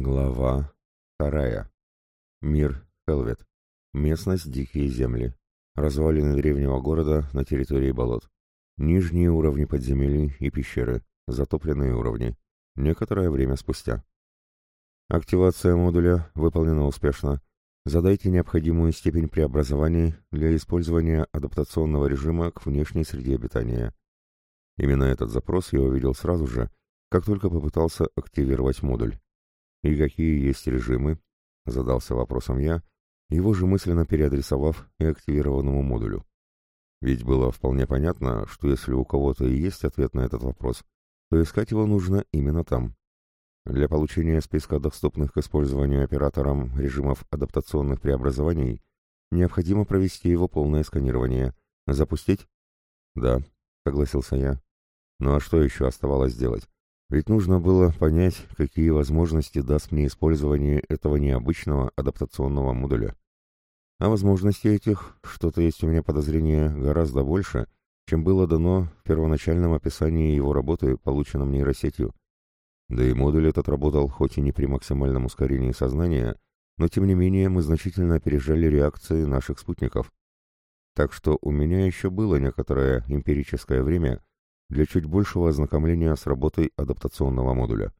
Глава вторая. Мир Хелвет. Местность Дикие земли. Развалины древнего города на территории болот. Нижние уровни подземелий и пещеры. Затопленные уровни. Некоторое время спустя. Активация модуля выполнена успешно. Задайте необходимую степень преобразований для использования адаптационного режима к внешней среде обитания. Именно этот запрос я увидел сразу же, как только попытался активировать модуль. «И какие есть режимы?» — задался вопросом я, его же мысленно переадресовав и активированному модулю. Ведь было вполне понятно, что если у кого-то и есть ответ на этот вопрос, то искать его нужно именно там. Для получения списка доступных к использованию оператором режимов адаптационных преобразований необходимо провести его полное сканирование. Запустить? Да, согласился я. Ну а что еще оставалось делать? Ведь нужно было понять, какие возможности даст мне использование этого необычного адаптационного модуля. А возможности этих, что-то есть у меня подозрение, гораздо больше, чем было дано в первоначальном описании его работы, полученном нейросетью. Да и модуль этот работал хоть и не при максимальном ускорении сознания, но тем не менее мы значительно опережали реакции наших спутников. Так что у меня еще было некоторое эмпирическое время, для чуть большего ознакомления с работой адаптационного модуля.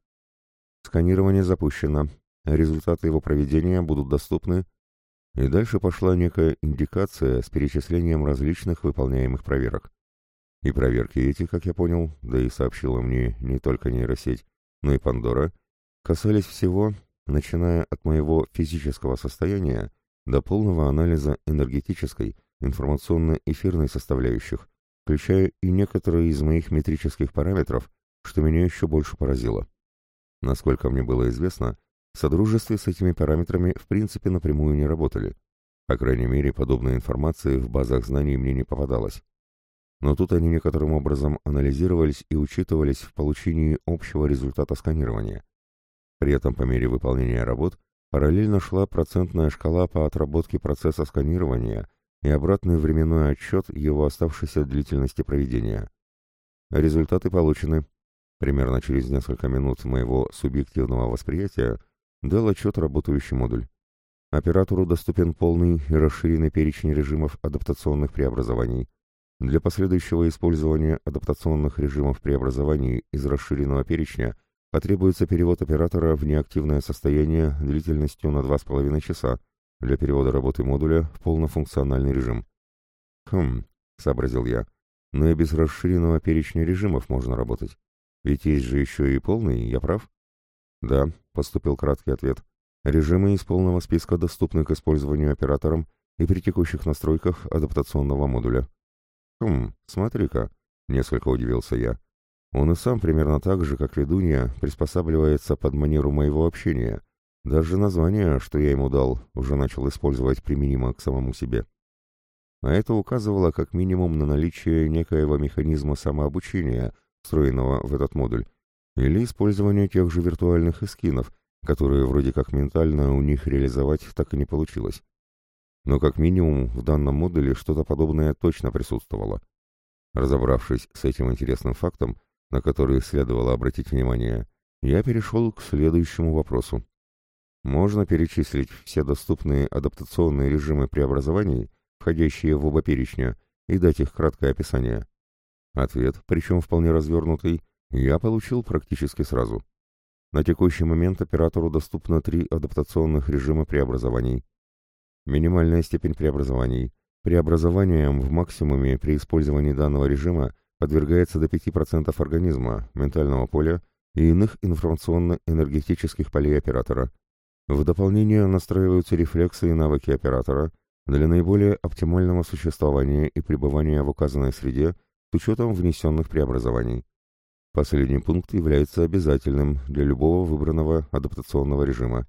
Сканирование запущено, результаты его проведения будут доступны, и дальше пошла некая индикация с перечислением различных выполняемых проверок. И проверки эти, как я понял, да и сообщила мне не только нейросеть, но и Пандора, касались всего, начиная от моего физического состояния до полного анализа энергетической, информационно-эфирной составляющих, включая и некоторые из моих метрических параметров, что меня еще больше поразило. Насколько мне было известно, в Содружестве с этими параметрами в принципе напрямую не работали. По крайней мере, подобной информации в базах знаний мне не попадалось. Но тут они некоторым образом анализировались и учитывались в получении общего результата сканирования. При этом по мере выполнения работ параллельно шла процентная шкала по отработке процесса сканирования и обратный временной отчет его оставшейся длительности проведения. Результаты получены. Примерно через несколько минут моего субъективного восприятия дал отчет работающий модуль. Оператору доступен полный и расширенный перечень режимов адаптационных преобразований. Для последующего использования адаптационных режимов преобразований из расширенного перечня потребуется перевод оператора в неактивное состояние длительностью на 2,5 часа, для перевода работы модуля в полнофункциональный режим. «Хм», — сообразил я, — «но и без расширенного перечня режимов можно работать. Ведь есть же еще и полный, я прав?» «Да», — поступил краткий ответ. «Режимы из полного списка доступны к использованию оператором и при текущих настройках адаптационного модуля». «Хм, смотри-ка», — несколько удивился я. «Он и сам примерно так же, как ведунья, приспосабливается под манеру моего общения, даже название, что я ему дал, уже начал использовать применимо к самому себе. А это указывало как минимум на наличие некоего механизма самообучения, встроенного в этот модуль, или использование тех же виртуальных эскинов, которые вроде как ментально у них реализовать так и не получилось. Но как минимум в данном модуле что-то подобное точно присутствовало. Разобравшись с этим интересным фактом, на который следовало обратить внимание, я перешел к следующему вопросу. Можно перечислить все доступные адаптационные режимы преобразований, входящие в оба перечня, и дать их краткое описание. Ответ, причем вполне развернутый, я получил практически сразу. На текущий момент оператору доступно три адаптационных режима преобразований. Минимальная степень преобразований. Преобразованием в максимуме при использовании данного режима подвергается до 5% организма, ментального поля и иных информационно-энергетических полей оператора. В дополнение настраиваются рефлексы и навыки оператора для наиболее оптимального существования и пребывания в указанной среде с учетом внесенных преобразований. Последний пункт является обязательным для любого выбранного адаптационного режима.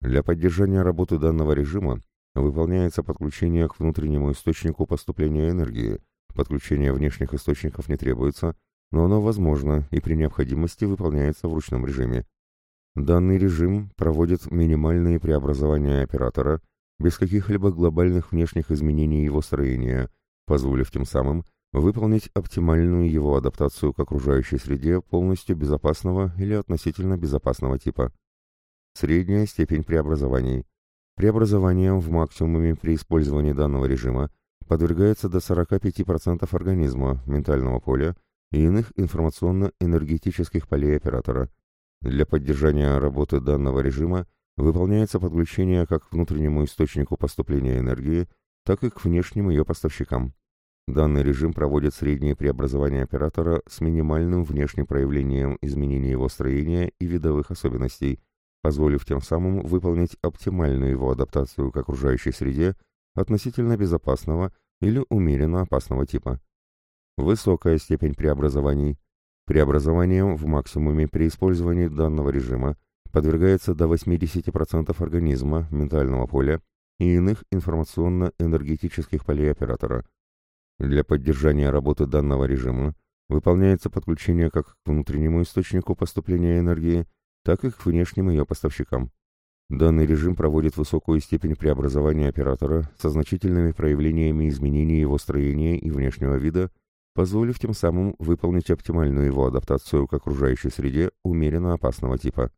Для поддержания работы данного режима выполняется подключение к внутреннему источнику поступления энергии. Подключение внешних источников не требуется, но оно возможно и при необходимости выполняется в ручном режиме. Данный режим проводит минимальные преобразования оператора без каких-либо глобальных внешних изменений его строения, позволив тем самым выполнить оптимальную его адаптацию к окружающей среде полностью безопасного или относительно безопасного типа. средняя степень преобразований. Преобразованием в максимуме при использовании данного режима подвергается до 45% организма, ментального поля и иных информационно-энергетических полей оператора. Для поддержания работы данного режима выполняется подключение как к внутреннему источнику поступления энергии, так и к внешним ее поставщикам. Данный режим проводит средние преобразования оператора с минимальным внешним проявлением изменения его строения и видовых особенностей, позволив тем самым выполнить оптимальную его адаптацию к окружающей среде относительно безопасного или умеренно опасного типа. Высокая степень преобразований. Преобразованием в максимуме при использовании данного режима подвергается до 80% организма, ментального поля и иных информационно-энергетических полей оператора – для поддержания работы данного режима выполняется подключение как к внутреннему источнику поступления энергии, так и к внешним ее поставщикам. Данный режим проводит высокую степень преобразования оператора со значительными проявлениями изменений его строения и внешнего вида, позволив тем самым выполнить оптимальную его адаптацию к окружающей среде умеренно опасного типа.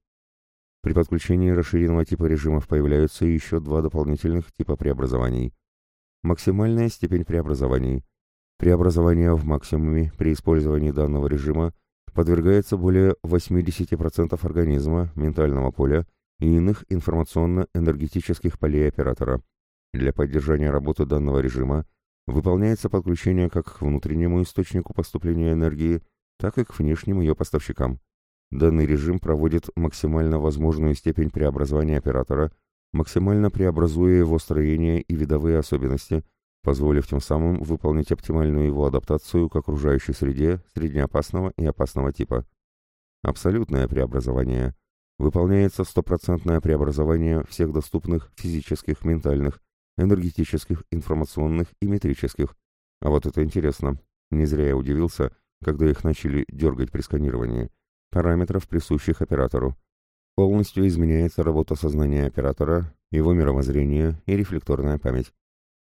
При подключении расширенного типа режимов появляются еще два дополнительных типа преобразований. Максимальная степень преобразований – Преобразование в максимуме при использовании данного режима подвергается более 80% организма, ментального поля и иных информационно-энергетических полей оператора. Для поддержания работы данного режима выполняется подключение как к внутреннему источнику поступления энергии, так и к внешним ее поставщикам. Данный режим проводит максимально возможную степень преобразования оператора, максимально преобразуя его строение и видовые особенности, позволив тем самым выполнить оптимальную его адаптацию к окружающей среде среднеопасного и опасного типа. Абсолютное преобразование. Выполняется стопроцентное преобразование всех доступных физических, ментальных, энергетических, информационных и метрических. А вот это интересно. Не зря я удивился, когда их начали дергать при сканировании. Параметров, присущих оператору. Полностью изменяется работа сознания оператора, его мировоззрение и рефлекторная память.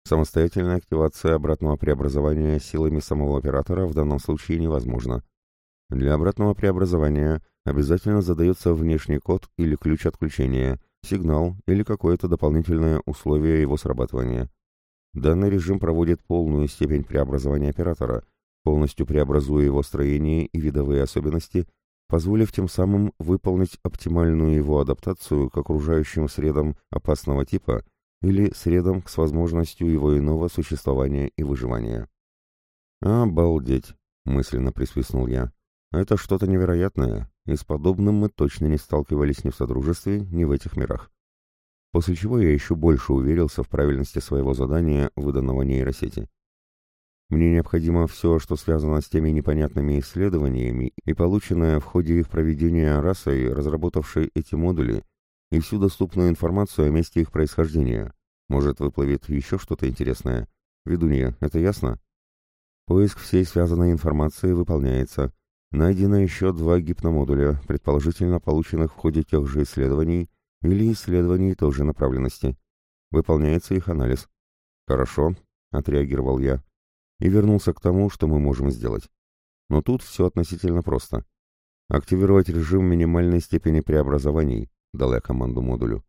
Самостоятельная активация обратного преобразования силами самого оператора в данном случае невозможна. Для обратного преобразования обязательно задается внешний код или ключ отключения, сигнал или какое-то дополнительное условие его срабатывания. Данный режим проводит полную степень преобразования оператора, полностью преобразуя его строение и видовые особенности, позволив тем самым выполнить оптимальную его адаптацию к окружающим средам опасного типа – или средам с возможностью его иного существования и выживания. «Обалдеть!» — мысленно присвистнул я. «Это что-то невероятное, и с подобным мы точно не сталкивались ни в Содружестве, ни в этих мирах». После чего я еще больше уверился в правильности своего задания, выданного нейросети. Мне необходимо все, что связано с теми непонятными исследованиями и полученное в ходе их проведения расой, разработавшей эти модули, и всю доступную информацию о месте их происхождения. Может, выплывет еще что-то интересное. Ведунья, это ясно? Поиск всей связанной информации выполняется. Найдено еще два гипномодуля, предположительно полученных в ходе тех же исследований или исследований той же направленности. Выполняется их анализ. «Хорошо», — отреагировал я, и вернулся к тому, что мы можем сделать. Но тут все относительно просто. Активировать режим минимальной степени преобразований, дал я команду модулю.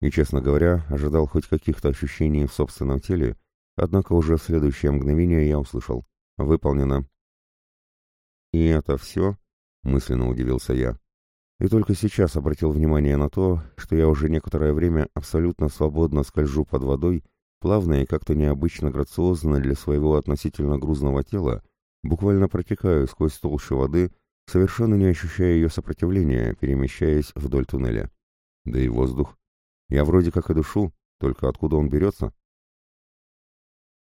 И, честно говоря, ожидал хоть каких-то ощущений в собственном теле, однако уже в следующее мгновение я услышал «Выполнено». «И это все?» — мысленно удивился я. И только сейчас обратил внимание на то, что я уже некоторое время абсолютно свободно скольжу под водой, плавно и как-то необычно грациозно для своего относительно грузного тела, буквально протекаю сквозь толщу воды, совершенно не ощущая ее сопротивления, перемещаясь вдоль туннеля. Да и воздух. Я вроде как и душу, только откуда он берется?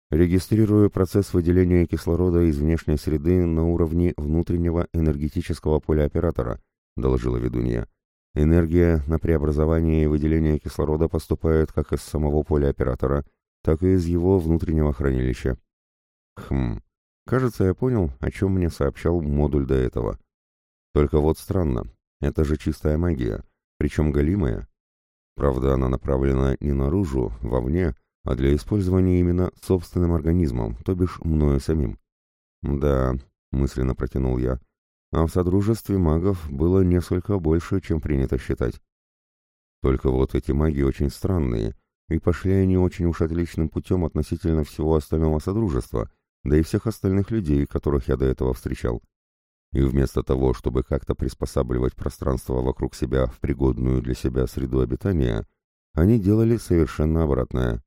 Регистрирую процесс выделения кислорода из внешней среды на уровне внутреннего энергетического поля оператора, доложила ведунья. Энергия на преобразование и выделение кислорода поступает как из самого поля оператора, так и из его внутреннего хранилища. Хм, кажется, я понял, о чем мне сообщал модуль до этого. Только вот странно, это же чистая магия, причем галимая. Правда, она направлена не наружу, вовне, а для использования именно собственным организмом, то бишь мною самим. Да, мысленно протянул я, а в Содружестве магов было несколько больше, чем принято считать. Только вот эти маги очень странные, и пошли они очень уж отличным путем относительно всего остального Содружества, да и всех остальных людей, которых я до этого встречал. И вместо того, чтобы как-то приспосабливать пространство вокруг себя в пригодную для себя среду обитания, они делали совершенно обратное.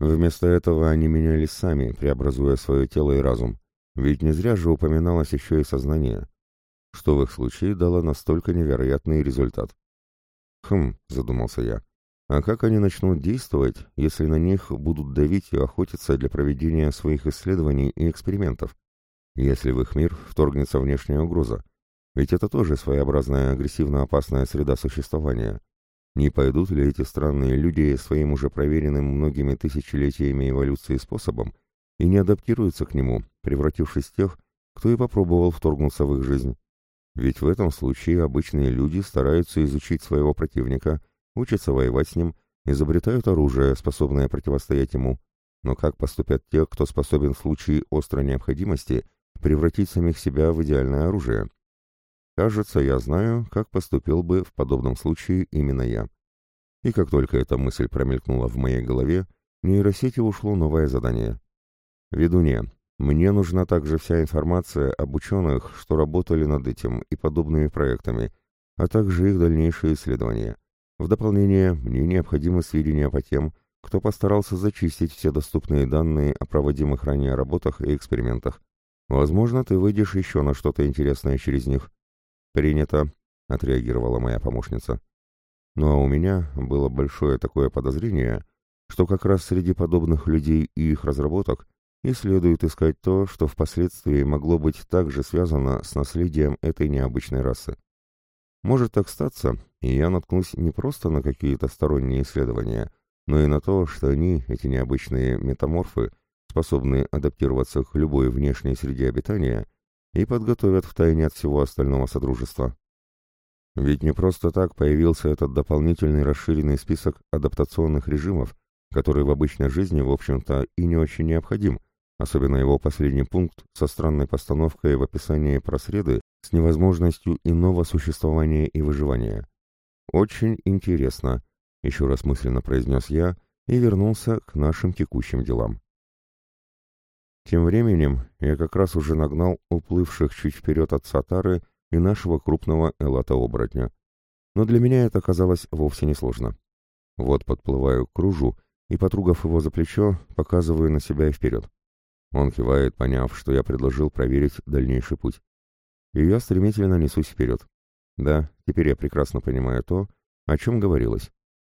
Вместо этого они менялись сами, преобразуя свое тело и разум, ведь не зря же упоминалось еще и сознание, что в их случае дало настолько невероятный результат. «Хм», — задумался я, — «а как они начнут действовать, если на них будут давить и охотиться для проведения своих исследований и экспериментов? Если в их мир вторгнется внешняя угроза? Ведь это тоже своеобразная агрессивно-опасная среда существования. Не пойдут ли эти странные люди своим уже проверенным многими тысячелетиями эволюции способом и не адаптируются к нему, превратившись в тех, кто и попробовал вторгнуться в их жизнь? Ведь в этом случае обычные люди стараются изучить своего противника, учатся воевать с ним, изобретают оружие, способное противостоять ему. Но как поступят те, кто способен в случае острой необходимости превратить самих себя в идеальное оружие? Кажется, я знаю, как поступил бы в подобном случае именно я. И как только эта мысль промелькнула в моей голове, нейросети ушло новое задание. «Ведунья, мне нужна также вся информация об ученых, что работали над этим и подобными проектами, а также их дальнейшие исследования. В дополнение, мне необходимы сведения по тем, кто постарался зачистить все доступные данные о проводимых ранее работах и экспериментах. Возможно, ты выйдешь еще на что-то интересное через них. «Принято», — отреагировала моя помощница. Ну а у меня было большое такое подозрение, что как раз среди подобных людей и их разработок и следует искать то, что впоследствии могло быть также связано с наследием этой необычной расы. Может так статься, и я наткнусь не просто на какие-то сторонние исследования, но и на то, что они, эти необычные метаморфы, способны адаптироваться к любой внешней среде обитания, и подготовят втайне от всего остального Содружества. Ведь не просто так появился этот дополнительный расширенный список адаптационных режимов, который в обычной жизни, в общем-то, и не очень необходим, особенно его последний пункт со странной постановкой в описании просреды с невозможностью иного существования и выживания. «Очень интересно», — еще раз мысленно произнес я и вернулся к нашим текущим делам. Тем временем я как раз уже нагнал уплывших чуть вперед от Сатары и нашего крупного элата-оборотня. Но для меня это оказалось вовсе не сложно. Вот подплываю к кружу и, потругав его за плечо, показываю на себя и вперед. Он кивает, поняв, что я предложил проверить дальнейший путь. И я стремительно несусь вперед. Да, теперь я прекрасно понимаю то, о чем говорилось.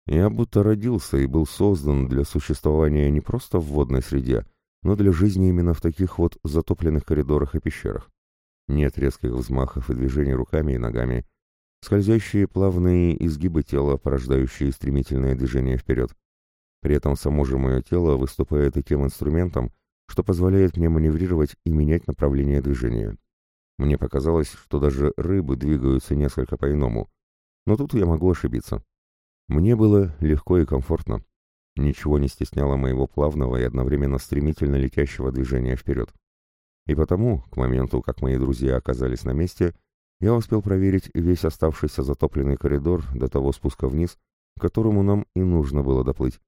Я будто родился и был создан для существования не просто в водной среде, но для жизни именно в таких вот затопленных коридорах и пещерах. Нет резких взмахов и движений руками и ногами, скользящие плавные изгибы тела, порождающие стремительное движение вперед. При этом само же мое тело выступает и тем инструментом, что позволяет мне маневрировать и менять направление движения. Мне показалось, что даже рыбы двигаются несколько по-иному, но тут я могу ошибиться. Мне было легко и комфортно. Ничего не стесняло моего плавного и одновременно стремительно летящего движения вперед. И потому, к моменту, как мои друзья оказались на месте, я успел проверить весь оставшийся затопленный коридор до того спуска вниз, к которому нам и нужно было доплыть,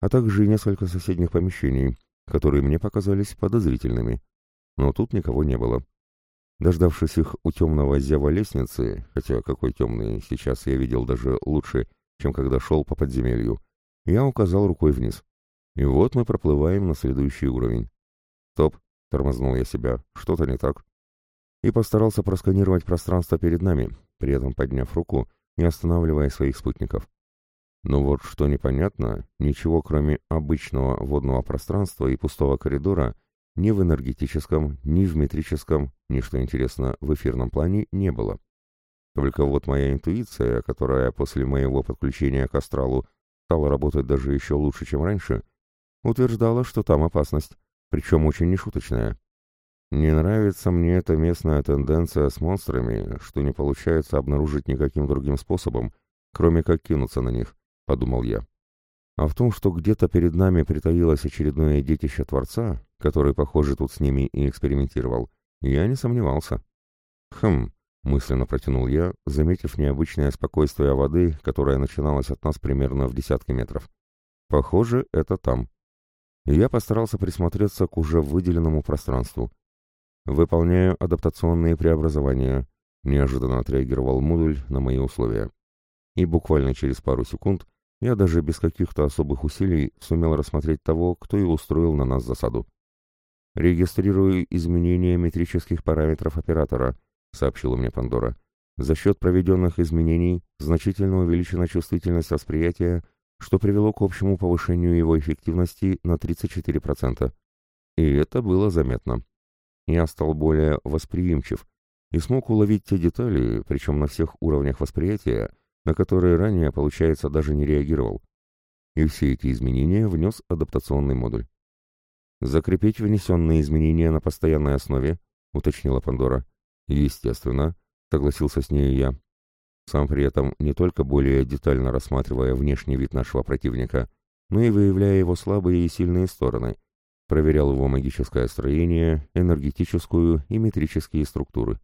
а также и несколько соседних помещений, которые мне показались подозрительными. Но тут никого не было. Дождавшись их у темного зева лестницы, хотя какой темный, сейчас я видел даже лучше, чем когда шел по подземелью, я указал рукой вниз. И вот мы проплываем на следующий уровень. «Стоп!» — тормознул я себя. «Что-то не так». И постарался просканировать пространство перед нами, при этом подняв руку и останавливая своих спутников. Но вот что непонятно, ничего кроме обычного водного пространства и пустого коридора ни в энергетическом, ни в метрическом, ни, что интересно, в эфирном плане не было. Только вот моя интуиция, которая после моего подключения к астралу стала работать даже еще лучше, чем раньше, утверждала, что там опасность, причем очень нешуточная. Не нравится мне эта местная тенденция с монстрами, что не получается обнаружить никаким другим способом, кроме как кинуться на них, — подумал я. А в том, что где-то перед нами притаилось очередное детище Творца, который, похоже, тут с ними и экспериментировал, я не сомневался. Хм, мысленно протянул я, заметив необычное спокойствие воды, которое начиналось от нас примерно в десятке метров. Похоже, это там. И я постарался присмотреться к уже выделенному пространству. Выполняю адаптационные преобразования, неожиданно отреагировал модуль на мои условия. И буквально через пару секунд я даже без каких-то особых усилий сумел рассмотреть того, кто и устроил на нас засаду. «Регистрирую изменения метрических параметров оператора», — сообщила мне Пандора. «За счет проведенных изменений значительно увеличена чувствительность восприятия, что привело к общему повышению его эффективности на 34%. И это было заметно. Я стал более восприимчив и смог уловить те детали, причем на всех уровнях восприятия, на которые ранее, получается, даже не реагировал. И все эти изменения внес адаптационный модуль. «Закрепить внесенные изменения на постоянной основе», — уточнила Пандора. «Естественно», — согласился с ней я. Сам при этом не только более детально рассматривая внешний вид нашего противника, но и выявляя его слабые и сильные стороны, проверял его магическое строение, энергетическую и метрические структуры.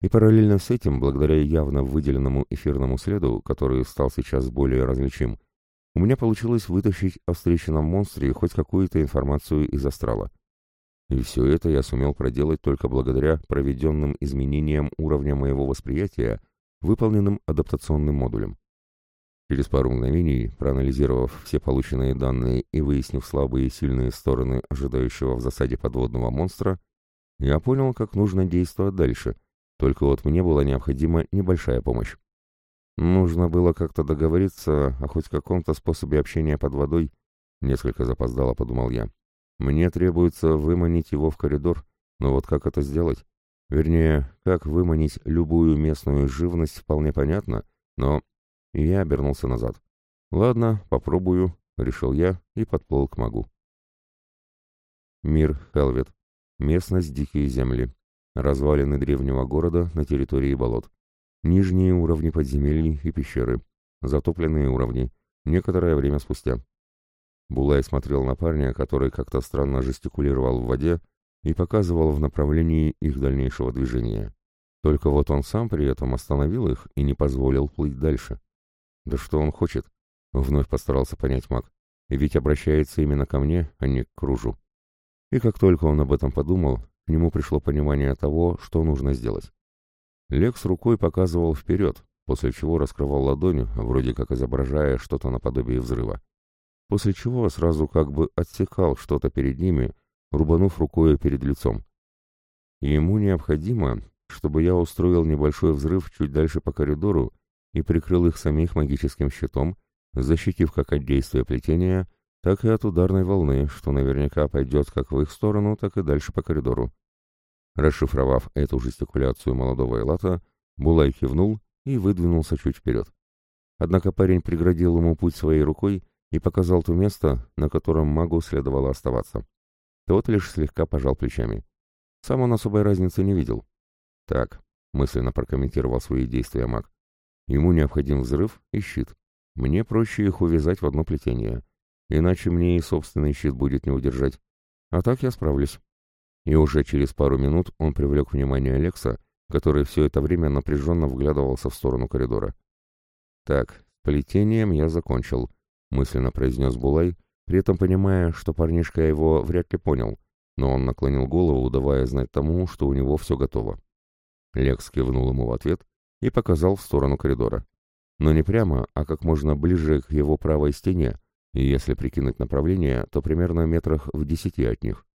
И параллельно с этим, благодаря явно выделенному эфирному следу, который стал сейчас более различим, у меня получилось вытащить о встреченном монстре хоть какую-то информацию из астрала. И все это я сумел проделать только благодаря проведенным изменениям уровня моего восприятия, выполненным адаптационным модулем. Через пару мгновений, проанализировав все полученные данные и выяснив слабые и сильные стороны ожидающего в засаде подводного монстра, я понял, как нужно действовать дальше, только вот мне была необходима небольшая помощь. Нужно было как-то договориться о хоть каком-то способе общения под водой, несколько запоздало, подумал я. Мне требуется выманить его в коридор, но вот как это сделать? Вернее, как выманить любую местную живность, вполне понятно, но... Я обернулся назад. Ладно, попробую, решил я и подплыл к магу. Мир Хелвет. Местность Дикие земли. Развалины древнего города на территории болот. Нижние уровни подземелий и пещеры. Затопленные уровни. Некоторое время спустя. Булай смотрел на парня, который как-то странно жестикулировал в воде и показывал в направлении их дальнейшего движения. Только вот он сам при этом остановил их и не позволил плыть дальше. Да что он хочет? Вновь постарался понять маг. Ведь обращается именно ко мне, а не к кружу. И как только он об этом подумал, к нему пришло понимание того, что нужно сделать. Лекс рукой показывал вперед, после чего раскрывал ладонь, вроде как изображая что-то наподобие взрыва. После чего сразу как бы отсекал что-то перед ними, рубанув рукой перед лицом. ему необходимо, чтобы я устроил небольшой взрыв чуть дальше по коридору и прикрыл их самих магическим щитом, защитив как от действия плетения, так и от ударной волны, что наверняка пойдет как в их сторону, так и дальше по коридору. Расшифровав эту жестикуляцию молодого Элата, Булай кивнул и выдвинулся чуть вперед. Однако парень преградил ему путь своей рукой и показал то место, на котором магу следовало оставаться. Тот лишь слегка пожал плечами. Сам он особой разницы не видел. «Так», — мысленно прокомментировал свои действия маг, — «ему необходим взрыв и щит. Мне проще их увязать в одно плетение, иначе мне и собственный щит будет не удержать. А так я справлюсь». И уже через пару минут он привлек внимание Алекса, который все это время напряженно вглядывался в сторону коридора. «Так, плетением я закончил», — мысленно произнес Булай, при этом понимая, что парнишка его вряд ли понял, но он наклонил голову, давая знать тому, что у него все готово. Лекс кивнул ему в ответ и показал в сторону коридора. Но не прямо, а как можно ближе к его правой стене, и если прикинуть направление, то примерно метрах в десяти от них.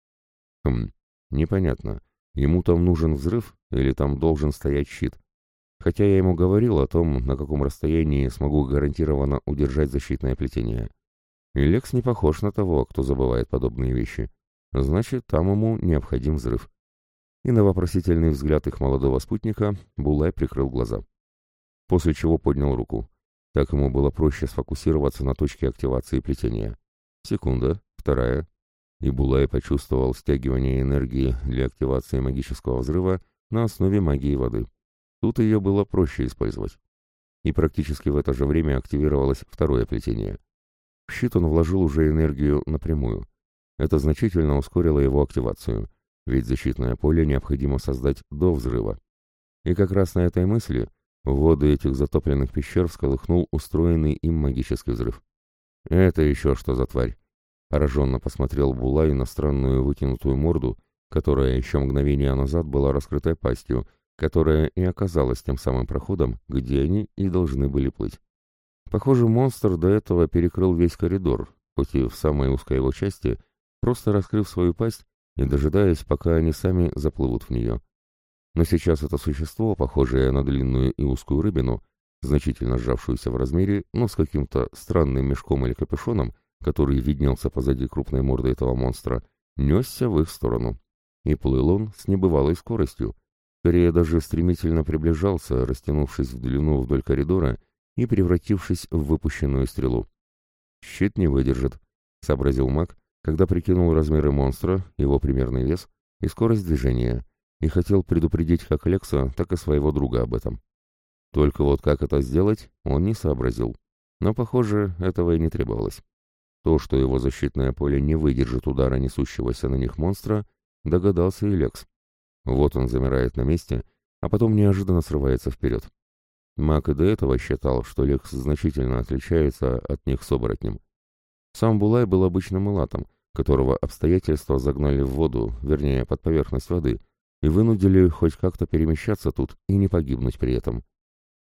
Хм, Непонятно, ему там нужен взрыв или там должен стоять щит. Хотя я ему говорил о том, на каком расстоянии смогу гарантированно удержать защитное плетение. И Лекс не похож на того, кто забывает подобные вещи. Значит, там ему необходим взрыв. И на вопросительный взгляд их молодого спутника Булай прикрыл глаза. После чего поднял руку. Так ему было проще сфокусироваться на точке активации плетения. Секунда, вторая, и Булай почувствовал стягивание энергии для активации магического взрыва на основе магии воды. Тут ее было проще использовать. И практически в это же время активировалось второе плетение. В щит он вложил уже энергию напрямую. Это значительно ускорило его активацию, ведь защитное поле необходимо создать до взрыва. И как раз на этой мысли воды этих затопленных пещер всколыхнул устроенный им магический взрыв. «Это еще что за тварь?» Пораженно посмотрел Булай на странную вытянутую морду, которая еще мгновение назад была раскрытой пастью, которая и оказалась тем самым проходом, где они и должны были плыть. Похоже, монстр до этого перекрыл весь коридор, хоть и в самой узкой его части, просто раскрыв свою пасть и дожидаясь, пока они сами заплывут в нее. Но сейчас это существо, похожее на длинную и узкую рыбину, значительно сжавшуюся в размере, но с каким-то странным мешком или капюшоном, который виднелся позади крупной морды этого монстра, несся в их сторону. И плыл он с небывалой скоростью, скорее даже стремительно приближался, растянувшись в длину вдоль коридора и превратившись в выпущенную стрелу. «Щит не выдержит», — сообразил маг, когда прикинул размеры монстра, его примерный вес и скорость движения, и хотел предупредить как Лекса, так и своего друга об этом. Только вот как это сделать, он не сообразил. Но, похоже, этого и не требовалось. То, что его защитное поле не выдержит удара несущегося на них монстра, догадался и Лекс. Вот он замирает на месте, а потом неожиданно срывается вперед. Мак и до этого считал, что Лекс значительно отличается от них с оборотнем. Сам Булай был обычным мулатом, которого обстоятельства загнали в воду, вернее, под поверхность воды, и вынудили хоть как-то перемещаться тут и не погибнуть при этом.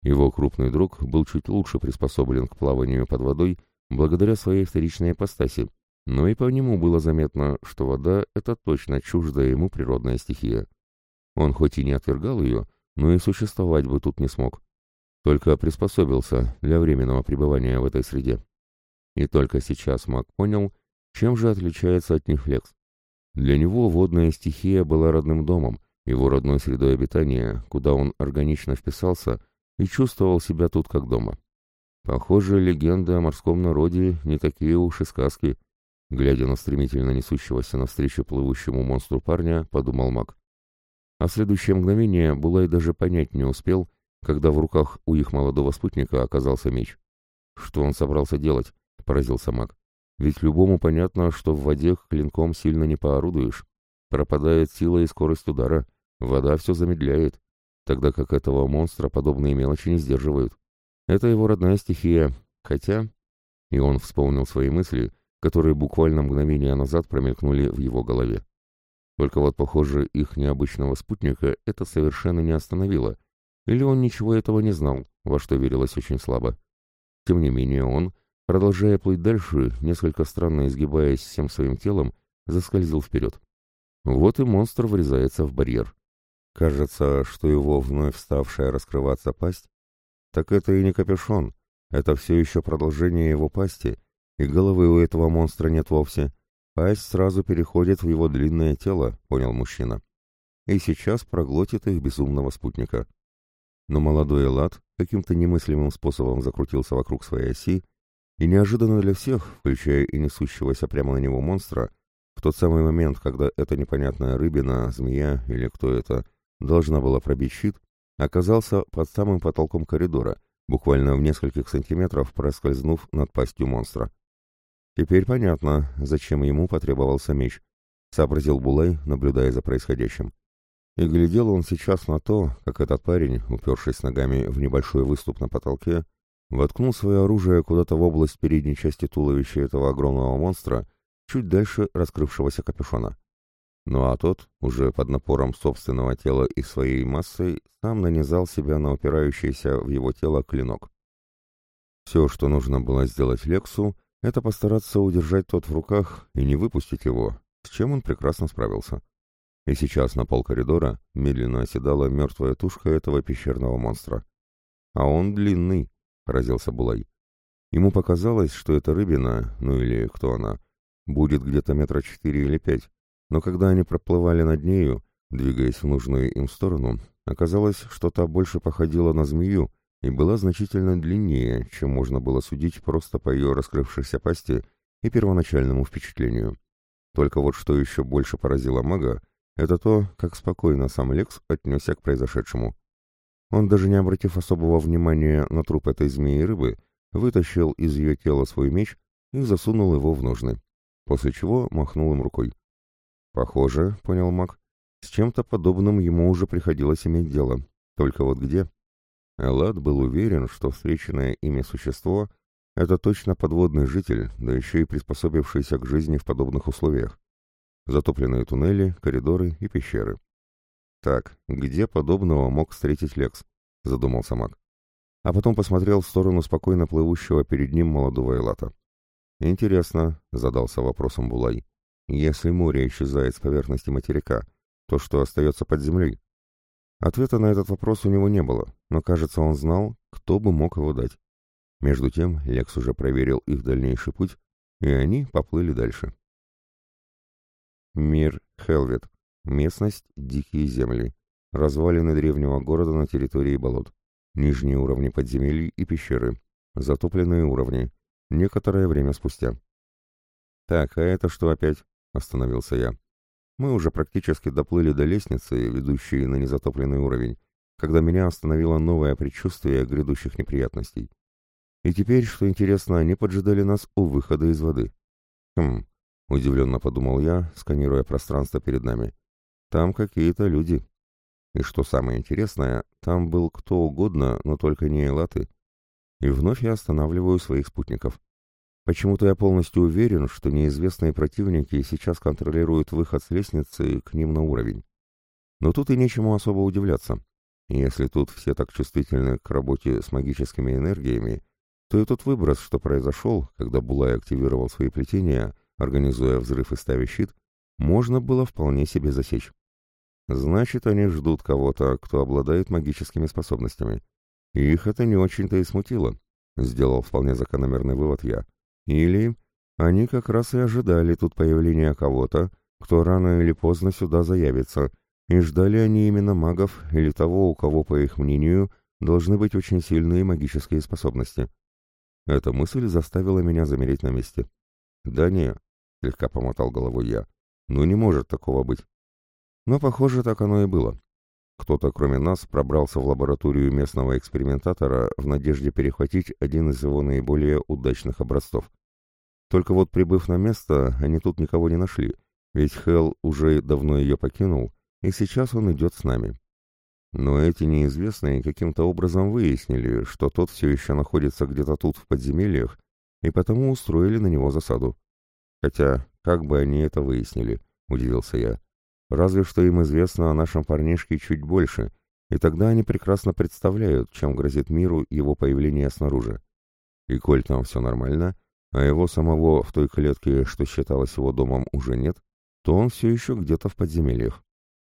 Его крупный друг был чуть лучше приспособлен к плаванию под водой благодаря своей вторичной ипостаси, но и по нему было заметно, что вода — это точно чуждая ему природная стихия. Он хоть и не отвергал ее, но и существовать бы тут не смог. Только приспособился для временного пребывания в этой среде. И только сейчас маг понял, чем же отличается от них Лекс. Для него водная стихия была родным домом, его родной средой обитания, куда он органично вписался и чувствовал себя тут как дома. Похоже, легенды о морском народе не такие уж и сказки. Глядя на стремительно несущегося навстречу плывущему монстру парня, подумал маг. А в следующее мгновение Булай даже понять не успел, когда в руках у их молодого спутника оказался меч. Что он собрался делать? Поразился маг. Ведь любому понятно, что в воде клинком сильно не поорудуешь. Пропадает сила и скорость удара, вода все замедляет, тогда как этого монстра подобные мелочи не сдерживают. Это его родная стихия, хотя... И он вспомнил свои мысли, которые буквально мгновение назад промелькнули в его голове. Только вот, похоже, их необычного спутника это совершенно не остановило, или он ничего этого не знал, во что верилось очень слабо. Тем не менее он, продолжая плыть дальше, несколько странно изгибаясь всем своим телом, заскользил вперед. Вот и монстр врезается в барьер. Кажется, что его вновь вставшая раскрываться пасть, так это и не капюшон, это все еще продолжение его пасти, и головы у этого монстра нет вовсе. Пасть сразу переходит в его длинное тело, понял мужчина. И сейчас проглотит их безумного спутника. Но молодой Элат каким-то немыслимым способом закрутился вокруг своей оси, и неожиданно для всех, включая и несущегося прямо на него монстра, в тот самый момент, когда эта непонятная рыбина, змея или кто это, должна была пробить щит, оказался под самым потолком коридора, буквально в нескольких сантиметров проскользнув над пастью монстра. Теперь понятно, зачем ему потребовался меч, сообразил Булай, наблюдая за происходящим. И глядел он сейчас на то, как этот парень, упершись ногами в небольшой выступ на потолке, воткнул свое оружие куда-то в область передней части туловища этого огромного монстра, чуть дальше раскрывшегося капюшона. Ну а тот, уже под напором собственного тела и своей массой, сам нанизал себя на упирающийся в его тело клинок. Все, что нужно было сделать Лексу, это постараться удержать тот в руках и не выпустить его, с чем он прекрасно справился. И сейчас на пол коридора медленно оседала мертвая тушка этого пещерного монстра. «А он длинный», — поразился Булай. Ему показалось, что эта рыбина, ну или кто она, будет где-то метра четыре или пять, но когда они проплывали над нею, двигаясь в нужную им сторону, оказалось, что та больше походила на змею и была значительно длиннее, чем можно было судить просто по ее раскрывшейся пасти и первоначальному впечатлению. Только вот что еще больше поразило мага, это то, как спокойно сам Лекс отнесся к произошедшему. Он, даже не обратив особого внимания на труп этой змеи-рыбы, вытащил из ее тела свой меч и засунул его в ножны, после чего махнул им рукой. «Похоже, — понял маг, — с чем-то подобным ему уже приходилось иметь дело, Только вот где? Эллад был уверен, что встреченное ими существо — это точно подводный житель, да еще и приспособившийся к жизни в подобных условиях. Затопленные туннели, коридоры и пещеры. Так, где подобного мог встретить Лекс? Задумался маг. А потом посмотрел в сторону спокойно плывущего перед ним молодого Элата. «Интересно», — задался вопросом Булай, — «если море исчезает с поверхности материка, то что остается под землей?» Ответа на этот вопрос у него не было, но, кажется, он знал, кто бы мог его дать. Между тем Лекс уже проверил их дальнейший путь, и они поплыли дальше. Мир Хелвет. Местность — дикие земли. Развалины древнего города на территории болот. Нижние уровни подземелий и пещеры. Затопленные уровни. Некоторое время спустя. «Так, а это что опять?» — остановился я. Мы уже практически доплыли до лестницы, ведущей на незатопленный уровень, когда меня остановило новое предчувствие грядущих неприятностей. И теперь, что интересно, они поджидали нас у выхода из воды. Хм, удивленно подумал я, сканируя пространство перед нами. Там какие-то люди. И что самое интересное, там был кто угодно, но только не элаты. И вновь я останавливаю своих спутников. Почему-то я полностью уверен, что неизвестные противники сейчас контролируют выход с лестницы к ним на уровень. Но тут и нечему особо удивляться. Если тут все так чувствительны к работе с магическими энергиями, то и тот выброс, что произошел, когда Булай активировал свои плетения, организуя взрыв и ставя щит, можно было вполне себе засечь. Значит, они ждут кого-то, кто обладает магическими способностями. И их это не очень-то и смутило, сделал вполне закономерный вывод я. Или они как раз и ожидали тут появления кого-то, кто рано или поздно сюда заявится, и ждали они именно магов или того, у кого, по их мнению, должны быть очень сильные магические способности. Эта мысль заставила меня замереть на месте. «Да не», — слегка помотал головой я, — «ну не может такого быть». Но, похоже, так оно и было. Кто-то, кроме нас, пробрался в лабораторию местного экспериментатора в надежде перехватить один из его наиболее удачных образцов. Только вот прибыв на место, они тут никого не нашли, ведь Хелл уже давно ее покинул, и сейчас он идет с нами. Но эти неизвестные каким-то образом выяснили, что тот все еще находится где-то тут в подземельях, и потому устроили на него засаду. Хотя, как бы они это выяснили, удивился я. Разве что им известно о нашем парнишке чуть больше, и тогда они прекрасно представляют, чем грозит миру его появление снаружи. И коль там все нормально, а его самого в той клетке, что считалось его домом, уже нет, то он все еще где-то в подземельях.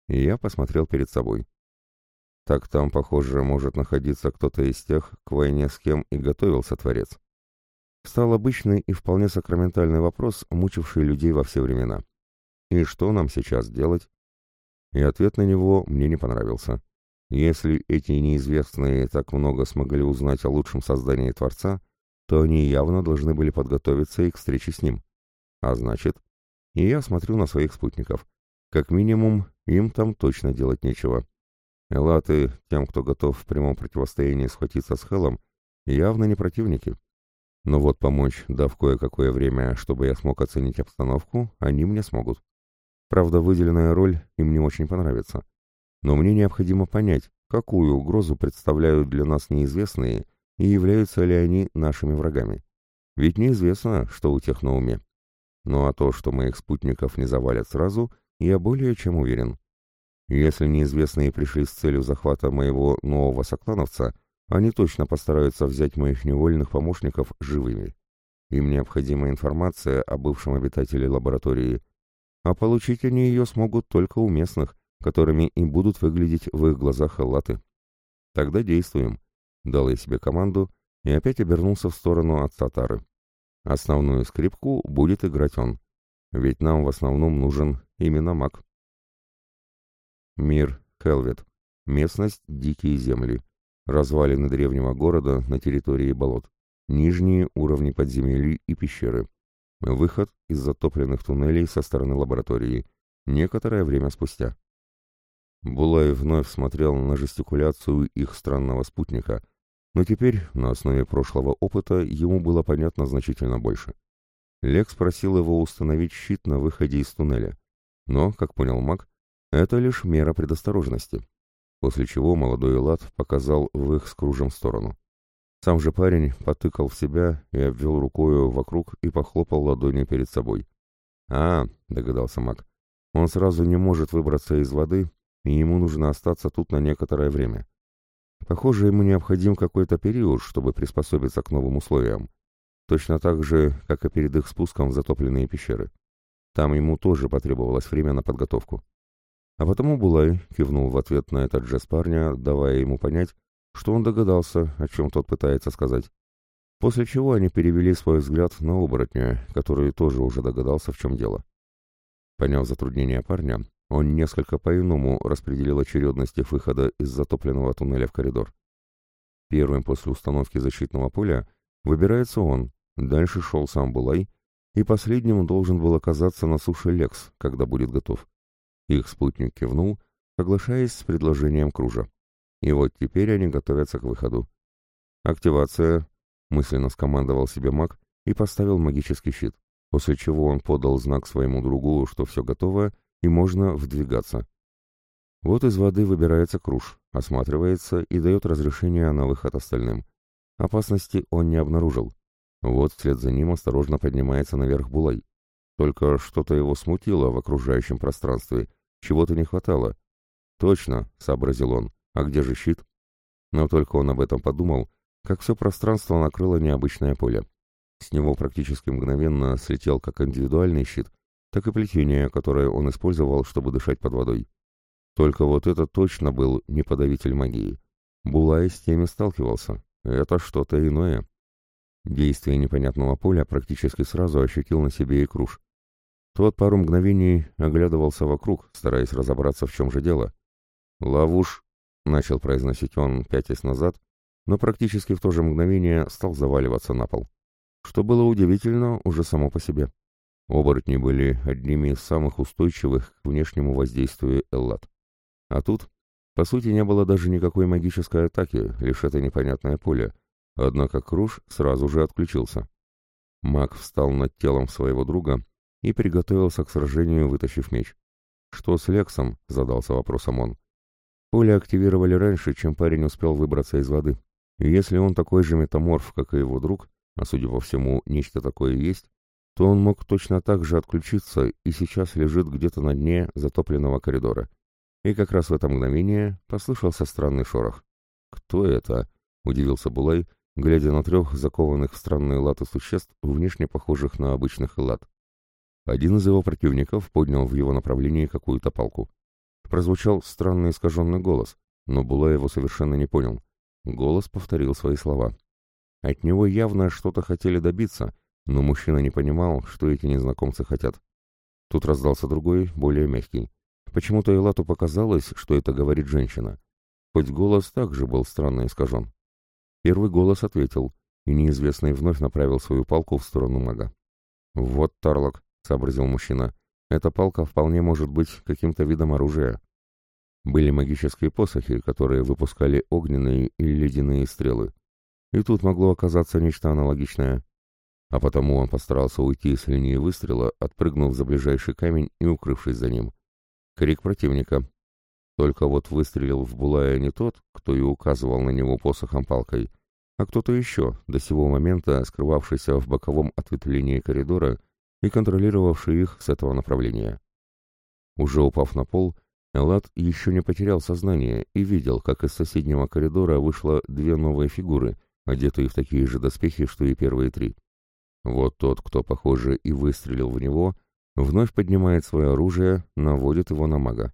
И я посмотрел перед собой. Так там, похоже, может находиться кто-то из тех, к войне с кем и готовился Творец. Стал обычный и вполне сакраментальный вопрос, мучивший людей во все времена. И что нам сейчас делать? И ответ на него мне не понравился. Если эти неизвестные так много смогли узнать о лучшем создании Творца, то они явно должны были подготовиться и к встрече с ним. А значит, и я смотрю на своих спутников. Как минимум, им там точно делать нечего. Элаты, тем, кто готов в прямом противостоянии схватиться с Хелом, явно не противники. Но вот помочь, дав кое-какое время, чтобы я смог оценить обстановку, они мне смогут. Правда, выделенная роль им не очень понравится. Но мне необходимо понять, какую угрозу представляют для нас неизвестные и являются ли они нашими врагами. Ведь неизвестно, что у тех на уме. Ну а то, что моих спутников не завалят сразу, я более чем уверен. Если неизвестные пришли с целью захвата моего нового соклановца, они точно постараются взять моих невольных помощников живыми. Им необходима информация о бывшем обитателе лаборатории, а получить они ее смогут только у местных, которыми и будут выглядеть в их глазах аллаты. Тогда действуем дал я себе команду и опять обернулся в сторону отца Тары. Основную скрипку будет играть он, ведь нам в основном нужен именно маг. Мир Хелвет. Местность Дикие земли. Развалины древнего города на территории болот. Нижние уровни подземелий и пещеры. Выход из затопленных туннелей со стороны лаборатории. Некоторое время спустя. Булай вновь смотрел на жестикуляцию их странного спутника, но теперь, на основе прошлого опыта, ему было понятно значительно больше. Лекс просил его установить щит на выходе из туннеля. Но, как понял маг, это лишь мера предосторожности. после чего молодой Элат показал в их с кружем сторону. Сам же парень потыкал в себя и обвел рукою вокруг и похлопал ладонью перед собой. «А, — догадался маг, — он сразу не может выбраться из воды, и ему нужно остаться тут на некоторое время. Похоже, ему необходим какой-то период, чтобы приспособиться к новым условиям. Точно так же, как и перед их спуском в затопленные пещеры. Там ему тоже потребовалось время на подготовку. А потому Булай кивнул в ответ на этот жест парня, давая ему понять, что он догадался, о чем тот пытается сказать. После чего они перевели свой взгляд на оборотня, который тоже уже догадался, в чем дело. Поняв затруднение парня, он несколько по-иному распределил очередность их выхода из затопленного туннеля в коридор. Первым после установки защитного поля выбирается он, дальше шел сам Булай, и последним должен был оказаться на суше Лекс, когда будет готов. Их спутник кивнул, соглашаясь с предложением кружа. И вот теперь они готовятся к выходу. «Активация», — мысленно скомандовал себе маг и поставил магический щит, после чего он подал знак своему другу, что все готово и можно вдвигаться. Вот из воды выбирается круж, осматривается и дает разрешение на выход остальным. Опасности он не обнаружил. Вот вслед за ним осторожно поднимается наверх Булай. Только что-то его смутило в окружающем пространстве, чего-то не хватало. «Точно», — сообразил он, — «а где же щит?» Но только он об этом подумал, как все пространство накрыло необычное поле. С него практически мгновенно слетел как индивидуальный щит, так и плетение, которое он использовал, чтобы дышать под водой. Только вот это точно был не подавитель магии. Булай с теми сталкивался. Это что-то иное. Действие непонятного поля практически сразу ощутил на себе и Круш. Тот пару мгновений оглядывался вокруг, стараясь разобраться, в чем же дело. «Ловуш», — начал произносить он, пятясь назад, но практически в то же мгновение стал заваливаться на пол. Что было удивительно уже само по себе. Оборотни были одними из самых устойчивых к внешнему воздействию Эллад. А тут, по сути, не было даже никакой магической атаки, лишь это непонятное поле, однако Круш сразу же отключился. Маг встал над телом своего друга и приготовился к сражению, вытащив меч. «Что с Лексом?» — задался вопросом он. Поле активировали раньше, чем парень успел выбраться из воды. И если он такой же метаморф, как и его друг, а судя по всему, нечто такое есть, то он мог точно так же отключиться и сейчас лежит где-то на дне затопленного коридора. И как раз в это мгновение послышался странный шорох. «Кто это?» — удивился Булай, глядя на трех закованных в странные латы существ, внешне похожих на обычных лат. Один из его противников поднял в его направлении какую-то палку. Прозвучал странный искаженный голос, но Була его совершенно не понял. Голос повторил свои слова. От него явно что-то хотели добиться, но мужчина не понимал, что эти незнакомцы хотят. Тут раздался другой, более мягкий. Почему-то Элату показалось, что это говорит женщина. Хоть голос также был странно искажен. Первый голос ответил, и неизвестный вновь направил свою палку в сторону мага. «Вот Тарлок», сообразил мужчина. Эта палка вполне может быть каким-то видом оружия. Были магические посохи, которые выпускали огненные и ледяные стрелы. И тут могло оказаться нечто аналогичное. А потому он постарался уйти с линии выстрела, отпрыгнув за ближайший камень и укрывшись за ним. Крик противника. Только вот выстрелил в Булая не тот, кто и указывал на него посохом-палкой, а кто-то еще, до сего момента скрывавшийся в боковом ответвлении коридора и контролировавший их с этого направления. Уже упав на пол, Эллад еще не потерял сознание и видел, как из соседнего коридора вышло две новые фигуры, одетые в такие же доспехи, что и первые три. Вот тот, кто, похоже, и выстрелил в него, вновь поднимает свое оружие, наводит его на мага.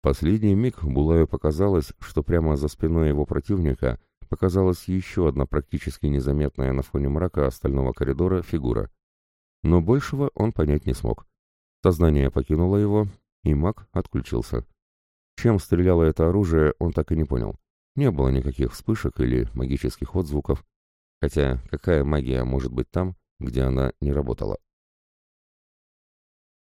Последний миг Булаю показалось, что прямо за спиной его противника показалась еще одна практически незаметная на фоне мрака остального коридора фигура. Но большего он понять не смог. Сознание покинуло его, и маг отключился. Чем стреляло это оружие, он так и не понял. Не было никаких вспышек или магических отзвуков. Хотя какая магия может быть там, где она не работала?